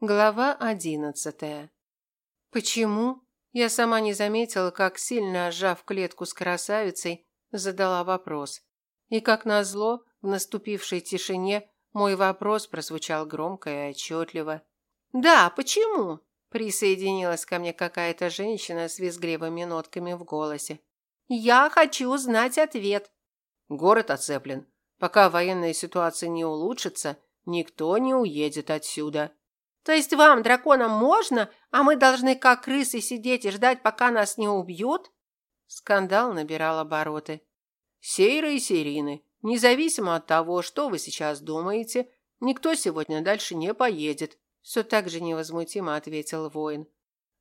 Глава одиннадцатая. Почему? Я сама не заметила, как сильно сжав клетку с красавицей, задала вопрос. И как назло, в наступившей тишине мой вопрос прозвучал громко и отчетливо. Да, почему? Присоединилась ко мне какая-то женщина с визгливыми нотками в голосе. Я хочу знать ответ. Город оцеплен. Пока военная ситуация не улучшится, никто не уедет отсюда. То есть вам, драконам, можно, а мы должны как крысы сидеть и ждать, пока нас не убьют?» Скандал набирал обороты. «Сейры и Сейрины, независимо от того, что вы сейчас думаете, никто сегодня дальше не поедет», все так же невозмутимо ответил воин.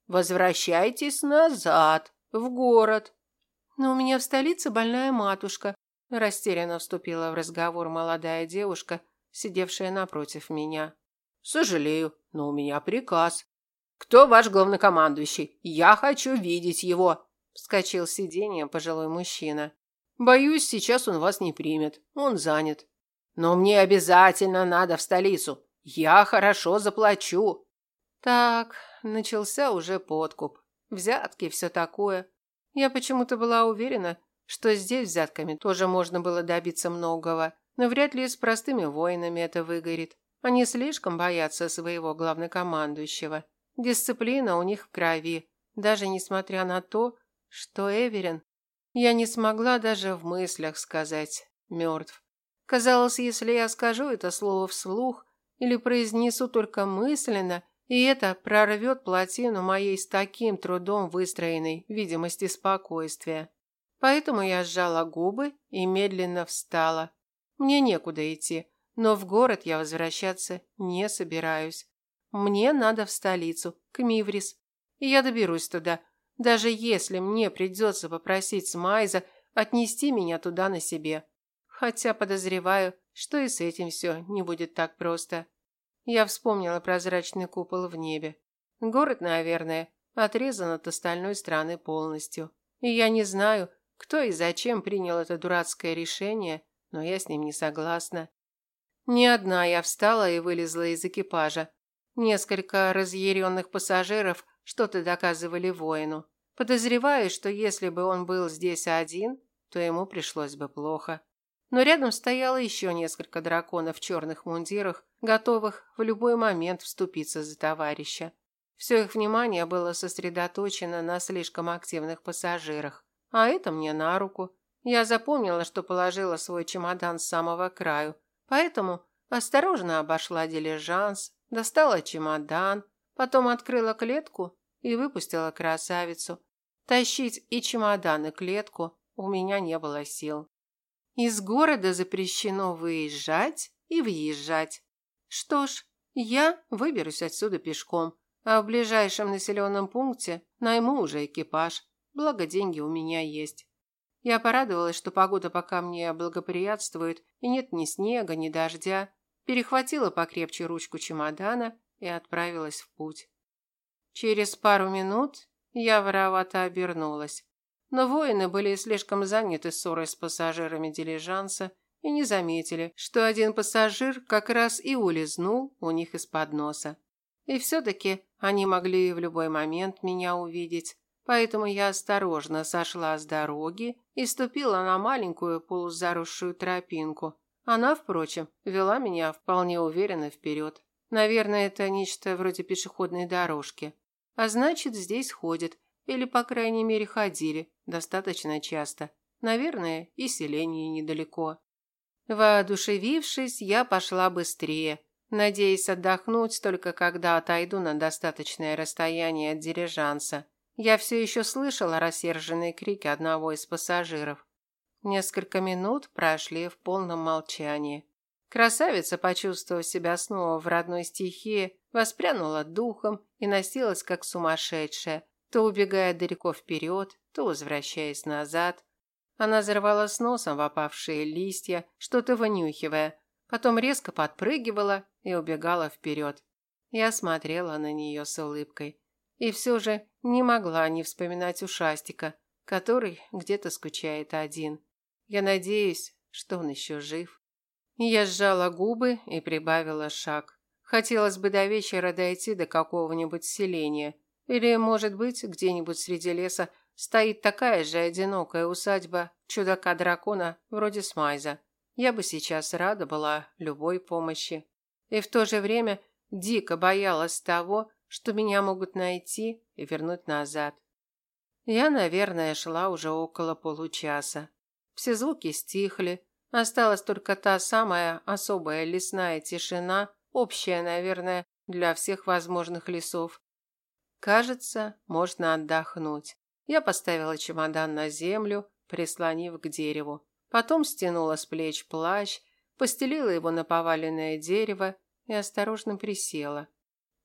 «Возвращайтесь назад, в город». «Но у меня в столице больная матушка», растерянно вступила в разговор молодая девушка, сидевшая напротив меня. Сожалею, но у меня приказ. Кто ваш главнокомандующий? Я хочу видеть его, вскочил с сиденья пожилой мужчина. Боюсь, сейчас он вас не примет. Он занят. Но мне обязательно надо в столицу. Я хорошо заплачу. Так, начался уже подкуп. Взятки, все такое. Я почему-то была уверена, что здесь взятками тоже можно было добиться многого, но вряд ли с простыми воинами это выгорит. Они слишком боятся своего главнокомандующего. Дисциплина у них в крови, даже несмотря на то, что Эверин, я не смогла даже в мыслях сказать, мертв. Казалось, если я скажу это слово вслух или произнесу только мысленно, и это прорвет плотину моей с таким трудом выстроенной видимости спокойствия. Поэтому я сжала губы и медленно встала. Мне некуда идти. Но в город я возвращаться не собираюсь. Мне надо в столицу, к Миврис. И я доберусь туда, даже если мне придется попросить Смайза отнести меня туда на себе. Хотя подозреваю, что и с этим все не будет так просто. Я вспомнила прозрачный купол в небе. Город, наверное, отрезан от остальной страны полностью. И я не знаю, кто и зачем принял это дурацкое решение, но я с ним не согласна. Не одна я встала и вылезла из экипажа. Несколько разъяренных пассажиров что-то доказывали воину. Подозреваю, что если бы он был здесь один, то ему пришлось бы плохо. Но рядом стояло еще несколько драконов в черных мундирах, готовых в любой момент вступиться за товарища. Все их внимание было сосредоточено на слишком активных пассажирах. А это мне на руку. Я запомнила, что положила свой чемодан с самого краю, Поэтому осторожно обошла дилижанс, достала чемодан, потом открыла клетку и выпустила красавицу. Тащить и чемодан, и клетку у меня не было сил. Из города запрещено выезжать и въезжать. Что ж, я выберусь отсюда пешком, а в ближайшем населенном пункте найму уже экипаж, благо деньги у меня есть. Я порадовалась, что погода пока мне благоприятствует, и нет ни снега, ни дождя. Перехватила покрепче ручку чемодана и отправилась в путь. Через пару минут я воровато обернулась. Но воины были слишком заняты ссорой с пассажирами дилижанса и не заметили, что один пассажир как раз и улизнул у них из-под носа. И все-таки они могли в любой момент меня увидеть, Поэтому я осторожно сошла с дороги и ступила на маленькую полузаросшую тропинку. Она, впрочем, вела меня вполне уверенно вперед. Наверное, это нечто вроде пешеходной дорожки. А значит, здесь ходят, или, по крайней мере, ходили, достаточно часто. Наверное, и селение недалеко. Воодушевившись, я пошла быстрее, надеясь отдохнуть только когда отойду на достаточное расстояние от дирижанса. Я все еще слышала рассерженные крики одного из пассажиров. Несколько минут прошли в полном молчании. Красавица, почувствовав себя снова в родной стихии, воспрянула духом и носилась как сумасшедшая, то убегая далеко вперед, то возвращаясь назад. Она зарвала с носом в опавшие листья, что-то вынюхивая, потом резко подпрыгивала и убегала вперед. Я смотрела на нее с улыбкой. И все же не могла не вспоминать ушастика, который где-то скучает один. Я надеюсь, что он еще жив. Я сжала губы и прибавила шаг. Хотелось бы до вечера дойти до какого-нибудь селения. Или, может быть, где-нибудь среди леса стоит такая же одинокая усадьба чудака-дракона вроде Смайза. Я бы сейчас рада была любой помощи. И в то же время дико боялась того, что меня могут найти и вернуть назад. Я, наверное, шла уже около получаса. Все звуки стихли, осталась только та самая особая лесная тишина, общая, наверное, для всех возможных лесов. Кажется, можно отдохнуть. Я поставила чемодан на землю, прислонив к дереву. Потом стянула с плеч плащ, постелила его на поваленное дерево и осторожно присела.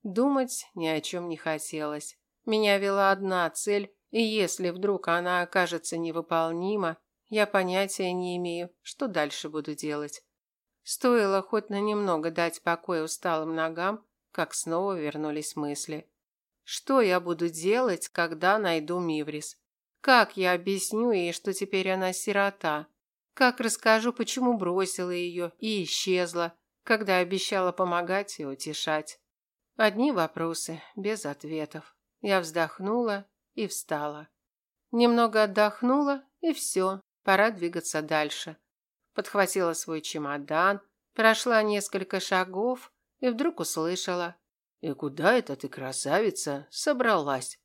Думать ни о чем не хотелось. Меня вела одна цель, и если вдруг она окажется невыполнима, я понятия не имею, что дальше буду делать. Стоило хоть на немного дать покой усталым ногам, как снова вернулись мысли. Что я буду делать, когда найду Миврис? Как я объясню ей, что теперь она сирота? Как расскажу, почему бросила ее и исчезла, когда обещала помогать и утешать? Одни вопросы, без ответов. Я вздохнула и встала. Немного отдохнула, и все, пора двигаться дальше. Подхватила свой чемодан, прошла несколько шагов и вдруг услышала. «И куда это ты, красавица, собралась?»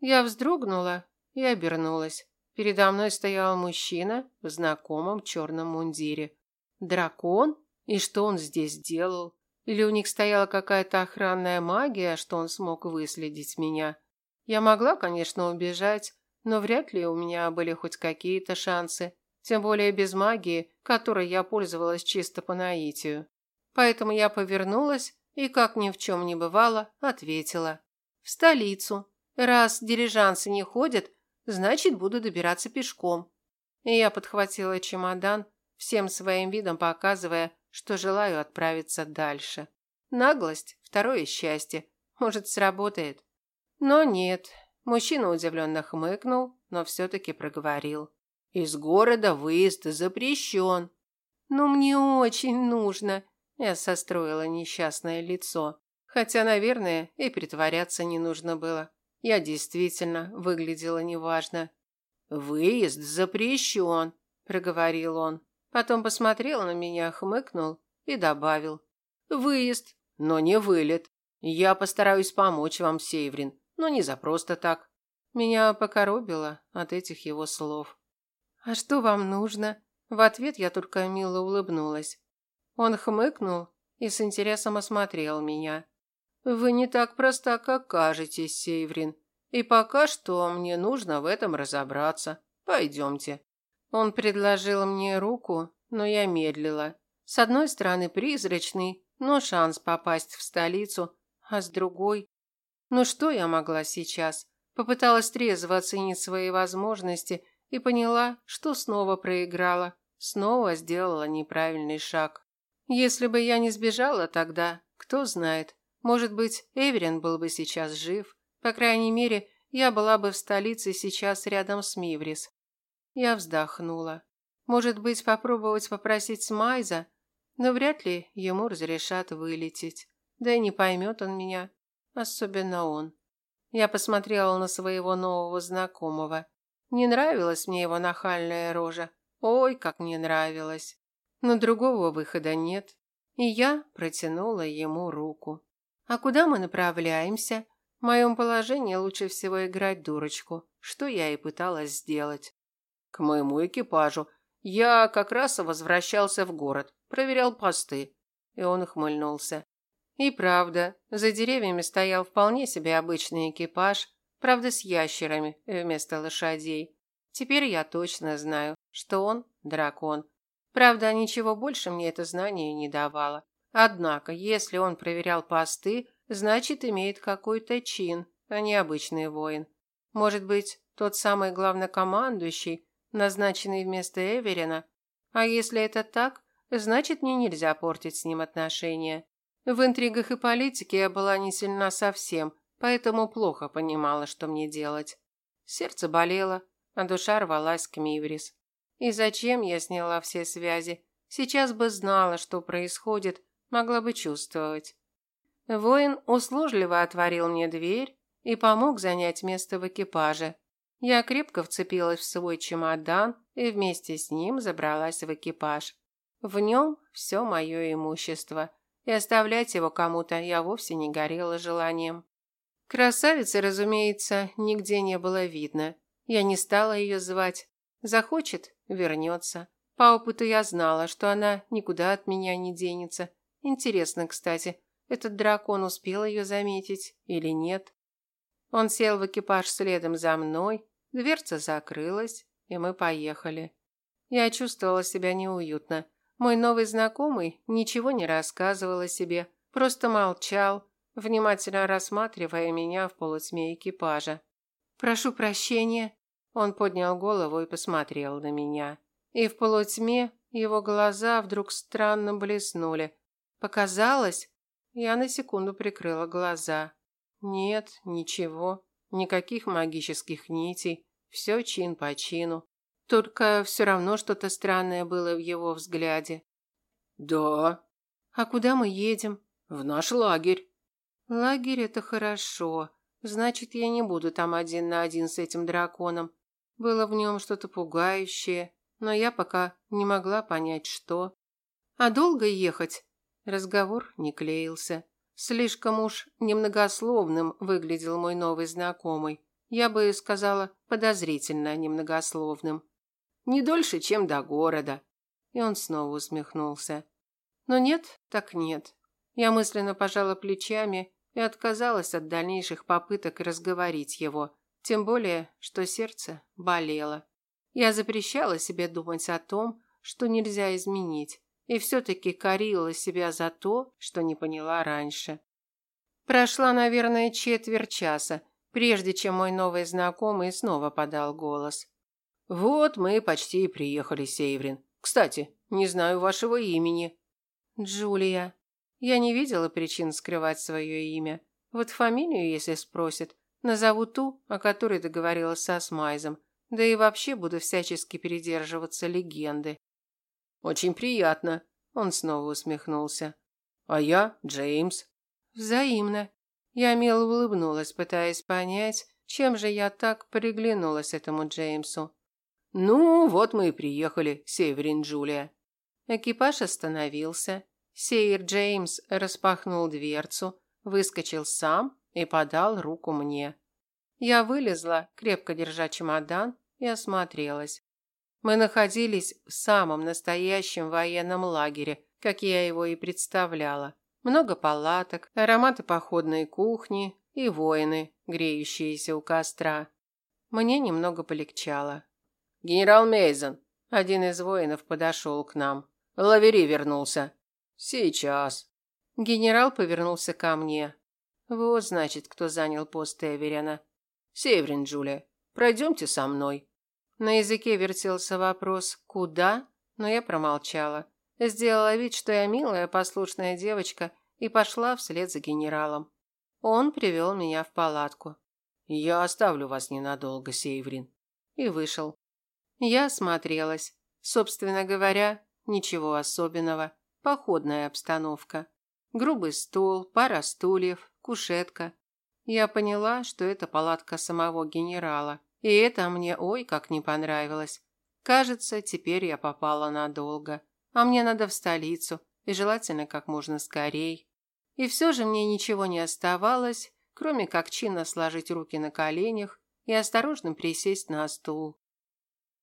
Я вздрогнула и обернулась. Передо мной стоял мужчина в знакомом черном мундире. Дракон? И что он здесь делал? Или у них стояла какая-то охранная магия, что он смог выследить меня? Я могла, конечно, убежать, но вряд ли у меня были хоть какие-то шансы, тем более без магии, которой я пользовалась чисто по наитию. Поэтому я повернулась и, как ни в чем не бывало, ответила. В столицу. Раз дилижансы не ходят, значит, буду добираться пешком. И я подхватила чемодан, всем своим видом показывая, что желаю отправиться дальше. Наглость – второе счастье. Может, сработает. Но нет. Мужчина удивленно хмыкнул, но все-таки проговорил. Из города выезд запрещен. Но мне очень нужно. Я состроила несчастное лицо. Хотя, наверное, и притворяться не нужно было. Я действительно выглядела неважно. «Выезд запрещен», – проговорил он. Потом посмотрел на меня, хмыкнул и добавил. «Выезд, но не вылет. Я постараюсь помочь вам, Севрин, но не за просто так». Меня покоробило от этих его слов. «А что вам нужно?» В ответ я только мило улыбнулась. Он хмыкнул и с интересом осмотрел меня. «Вы не так проста, как кажетесь, Севрин, и пока что мне нужно в этом разобраться. Пойдемте». Он предложил мне руку, но я медлила. С одной стороны призрачный, но шанс попасть в столицу, а с другой... Ну что я могла сейчас? Попыталась трезво оценить свои возможности и поняла, что снова проиграла, снова сделала неправильный шаг. Если бы я не сбежала тогда, кто знает, может быть, Эверин был бы сейчас жив. По крайней мере, я была бы в столице сейчас рядом с Миврис. Я вздохнула. Может быть, попробовать попросить Смайза, но вряд ли ему разрешат вылететь. Да и не поймет он меня, особенно он. Я посмотрела на своего нового знакомого. Не нравилась мне его нахальная рожа. Ой, как не нравилась. Но другого выхода нет. И я протянула ему руку. А куда мы направляемся? В моем положении лучше всего играть дурочку, что я и пыталась сделать. К моему экипажу. Я как раз возвращался в город, проверял посты. И он ухмыльнулся. И правда, за деревьями стоял вполне себе обычный экипаж, правда с ящерами вместо лошадей. Теперь я точно знаю, что он дракон. Правда, ничего больше мне это знание не давало. Однако, если он проверял посты, значит, имеет какой-то чин, а не обычный воин. Может быть, тот самый главнокомандующий, назначенный вместо Эверина. А если это так, значит, мне нельзя портить с ним отношения. В интригах и политике я была не сильна совсем, поэтому плохо понимала, что мне делать. Сердце болело, а душа рвалась к Миврис. И зачем я сняла все связи? Сейчас бы знала, что происходит, могла бы чувствовать. Воин услужливо отворил мне дверь и помог занять место в экипаже. Я крепко вцепилась в свой чемодан и вместе с ним забралась в экипаж. В нем все мое имущество, и оставлять его кому-то я вовсе не горела желанием. Красавицы, разумеется, нигде не было видно. Я не стала ее звать. Захочет – вернется. По опыту я знала, что она никуда от меня не денется. Интересно, кстати, этот дракон успел ее заметить или нет? Он сел в экипаж следом за мной, дверца закрылась, и мы поехали. Я чувствовала себя неуютно. Мой новый знакомый ничего не рассказывал о себе, просто молчал, внимательно рассматривая меня в полутьме экипажа. «Прошу прощения». Он поднял голову и посмотрел на меня. И в полутьме его глаза вдруг странно блеснули. Показалось, я на секунду прикрыла глаза. Нет, ничего, никаких магических нитей, все чин по чину. Только все равно что-то странное было в его взгляде. «Да». «А куда мы едем?» «В наш лагерь». Лагерь это хорошо. Значит, я не буду там один на один с этим драконом. Было в нем что-то пугающее, но я пока не могла понять, что. А долго ехать? Разговор не клеился. Слишком уж немногословным выглядел мой новый знакомый. Я бы сказала, подозрительно немногословным. Не дольше, чем до города. И он снова усмехнулся. Но нет, так нет. Я мысленно пожала плечами и отказалась от дальнейших попыток разговорить его, тем более, что сердце болело. Я запрещала себе думать о том, что нельзя изменить, и все-таки корила себя за то, что не поняла раньше. Прошла, наверное, четверть часа, прежде чем мой новый знакомый снова подал голос. «Вот мы почти и приехали, Сейврин. Кстати, не знаю вашего имени». «Джулия», я не видела причин скрывать свое имя. Вот фамилию, если спросят, назову ту, о которой договорилась со Смайзом. Да и вообще буду всячески передерживаться легенды. Очень приятно, он снова усмехнулся. А я Джеймс. Взаимно. Я мило улыбнулась, пытаясь понять, чем же я так приглянулась этому Джеймсу. Ну, вот мы и приехали, Северин Джулия. Экипаж остановился. Сейр Джеймс распахнул дверцу, выскочил сам и подал руку мне. Я вылезла, крепко держа чемодан, и осмотрелась. Мы находились в самом настоящем военном лагере, как я его и представляла. Много палаток, ароматы походной кухни и воины, греющиеся у костра. Мне немного полегчало. «Генерал Мейзен!» Один из воинов подошел к нам. «Лавери вернулся. Сейчас. Генерал повернулся ко мне. Вот, значит, кто занял пост Эверина. Северин, Джулия, пройдемте со мной. На языке вертелся вопрос «Куда?», но я промолчала. Сделала вид, что я милая, послушная девочка, и пошла вслед за генералом. Он привел меня в палатку. «Я оставлю вас ненадолго, Сейврин». И вышел. Я осмотрелась. Собственно говоря, ничего особенного. Походная обстановка. Грубый стол, пара стульев, кушетка. Я поняла, что это палатка самого генерала. И это мне ой как не понравилось. Кажется, теперь я попала надолго. А мне надо в столицу, и желательно как можно скорей. И все же мне ничего не оставалось, кроме как чинно сложить руки на коленях и осторожно присесть на стул.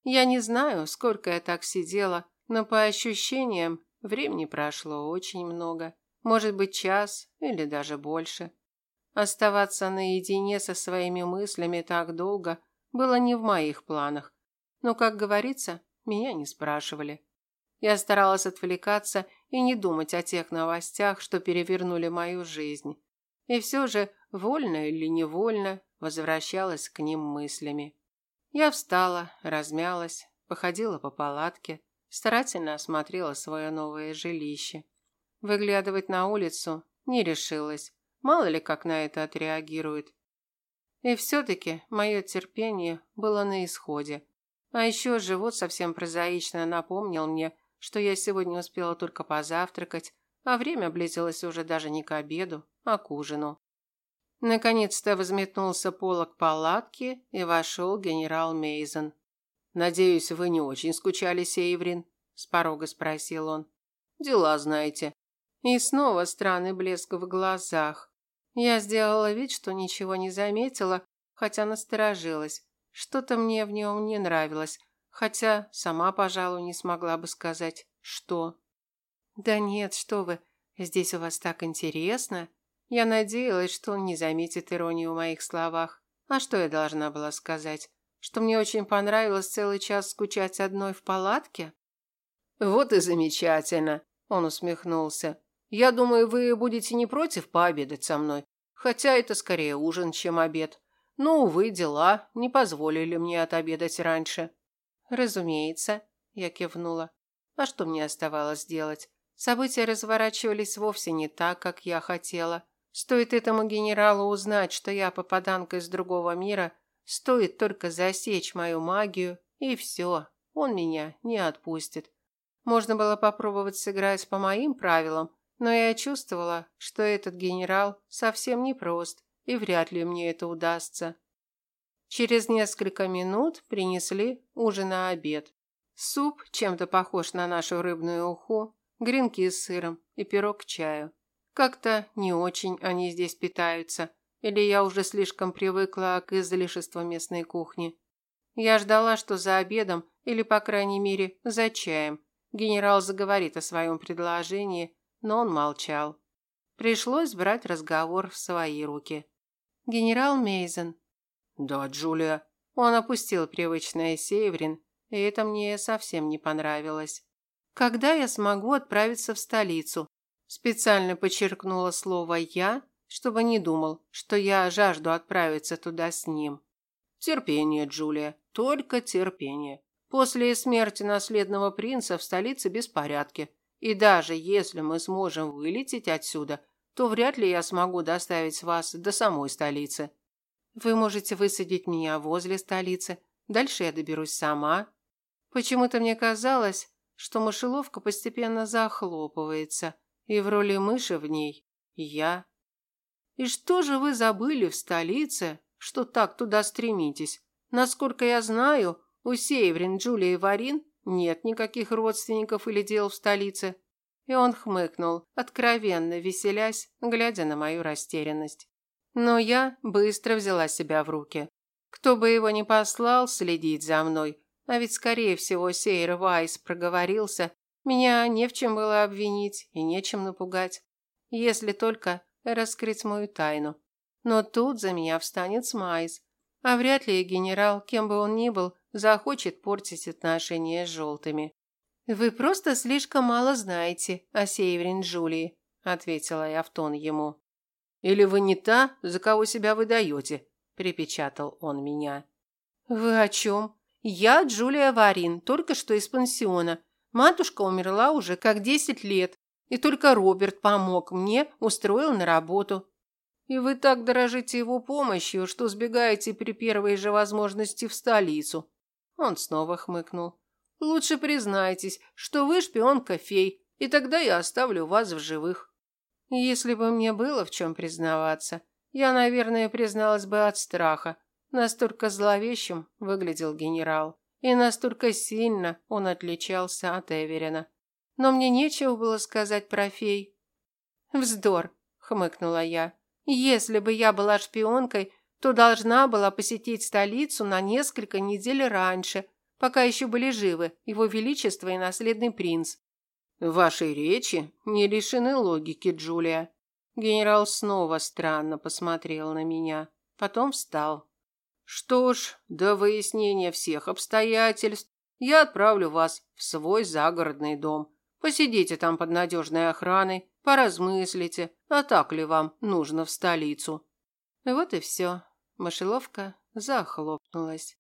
Я не знаю, сколько я так сидела, но по ощущениям Времени прошло очень много. Может быть, час или даже больше. Оставаться наедине со своими мыслями так долго было не в моих планах. Но, как говорится, меня не спрашивали. Я старалась отвлекаться и не думать о тех новостях, что перевернули мою жизнь. И все же, вольно или невольно, возвращалась к ним мыслями. Я встала, размялась, походила по палатке, старательно осмотрела свое новое жилище. Выглядывать на улицу не решилась. Мало ли как на это отреагирует. И все-таки мое терпение было на исходе. А еще живот совсем прозаично напомнил мне, что я сегодня успела только позавтракать, а время близилось уже даже не к обеду, а к ужину. Наконец-то взметнулся полог палатки и вошел генерал Мейзен. «Надеюсь, вы не очень скучали, Сейврин?» – с порога спросил он. «Дела знаете». И снова странный блеск в глазах. Я сделала вид, что ничего не заметила, хотя насторожилась. Что-то мне в нем не нравилось, хотя сама, пожалуй, не смогла бы сказать, что. «Да нет, что вы, здесь у вас так интересно». Я надеялась, что он не заметит иронию в моих словах. А что я должна была сказать? Что мне очень понравилось целый час скучать одной в палатке? Вот и замечательно, он усмехнулся. Я думаю, вы будете не против пообедать со мной, хотя это скорее ужин, чем обед. Но увы, дела не позволили мне отобедать раньше. Разумеется, я кивнула. А что мне оставалось делать? События разворачивались вовсе не так, как я хотела. Стоит этому генералу узнать, что я попаданка из другого мира, стоит только засечь мою магию, и все, он меня не отпустит. Можно было попробовать сыграть по моим правилам, но я чувствовала, что этот генерал совсем не прост, и вряд ли мне это удастся. Через несколько минут принесли ужин на обед. Суп, чем-то похож на нашу рыбную уху, гренки с сыром и пирог к чаю. Как-то не очень они здесь питаются, или я уже слишком привыкла к излишеству местной кухни. Я ждала, что за обедом, или, по крайней мере, за чаем, генерал заговорит о своем предложении, но он молчал. Пришлось брать разговор в свои руки. «Генерал Мейзен». «Да, Джулия». Он опустил привычное Северин, и это мне совсем не понравилось. «Когда я смогу отправиться в столицу?» Специально подчеркнула слово «я», чтобы не думал, что я жажду отправиться туда с ним. Терпение, Джулия, только терпение. После смерти наследного принца в столице беспорядки. И даже если мы сможем вылететь отсюда, то вряд ли я смогу доставить вас до самой столицы. Вы можете высадить меня возле столицы. Дальше я доберусь сама. Почему-то мне казалось, что мышеловка постепенно захлопывается – и в роли мыши в ней я. И что же вы забыли в столице, что так туда стремитесь? Насколько я знаю, у Северин, Джулии и Варин нет никаких родственников или дел в столице. И он хмыкнул, откровенно веселясь, глядя на мою растерянность. Но я быстро взяла себя в руки. Кто бы его ни послал следить за мной, а ведь, скорее всего, Сейр Вайс проговорился меня не в чем было обвинить и нечем напугать, если только раскрыть мою тайну. Но тут за меня встанет Смайс, а вряд ли генерал, кем бы он ни был, захочет портить отношения с желтыми. «Вы просто слишком мало знаете о Северин Джулии», – ответила я в тон ему. «Или вы не та, за кого себя выдаете?» – припечатал он меня. «Вы о чем? Я Джулия Варин, только что из пансиона. Матушка умерла уже как десять лет, и только Роберт помог мне, устроил на работу. И вы так дорожите его помощью, что сбегаете при первой же возможности в столицу. Он снова хмыкнул. Лучше признайтесь, что вы шпионка фей, и тогда я оставлю вас в живых. Если бы мне было в чем признаваться, я, наверное, призналась бы от страха. Настолько зловещим выглядел генерал. И настолько сильно он отличался от Эверина. Но мне нечего было сказать про фей. «Вздор», – хмыкнула я. «Если бы я была шпионкой, то должна была посетить столицу на несколько недель раньше, пока еще были живы его величество и наследный принц». «Ваши речи не лишены логики, Джулия». Генерал снова странно посмотрел на меня, потом встал. Что ж, до выяснения всех обстоятельств я отправлю вас в свой загородный дом. Посидите там под надежной охраной, поразмыслите, а так ли вам нужно в столицу. Вот и все. Мышеловка захлопнулась.